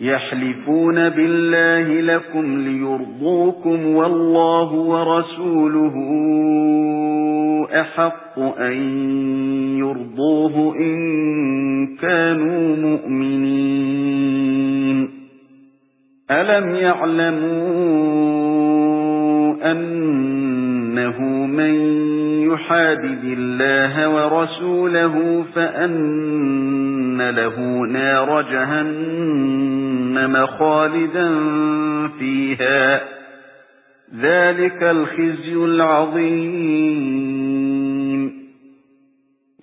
يَحْلِفُونَ بِاللَّهِ لَكُمْ لِيُرْضُوكُمْ وَاللَّهُ وَرَسُولُهُ أَحَقُّ أَن يُرْضُوهُ إِن كَانُوا مُؤْمِنِينَ. أَلَمْ يَعْلَمُوا أَنَّهُ مَن يُحَادِدِ اللَّهَ وَرَسُولَهُ فَأَنَّ لَهُ نَارَ جَهَنَّمَ خَالِدًا فِيهَا. ذَلِكَ الْخِزْيُ الْعَظِيمُ.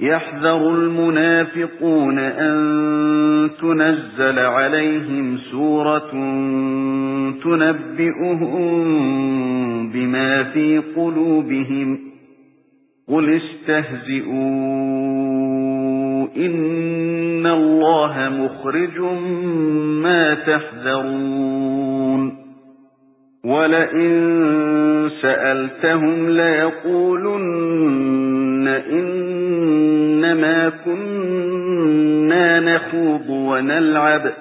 يَحْذَرُ الْمُنَافِقُونَ أَن تُنَزَّلَ عَلَيْهِمْ سُورَةٌ تُنَبِّئُهُم بِمَا فِي قُلُوبِهِمْ. قُلِ اسْتَهْزِئُوا إِنَّ اللَّهَ مُخْرِجٌ مَا تَحْذَرُونَ وَلَئِن سَأَلْتَهُمْ لَيَقُولُنَّ إِنَّمَا كُنَّا نَخُوضُ وَنَلْعَبُ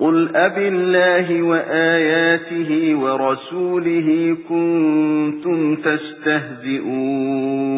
قُلْ أَبِاللَّهِ وَآيَاتِهِ وَرَسُولِهِ كُنتُمْ تَسْتَهْزِئُونَ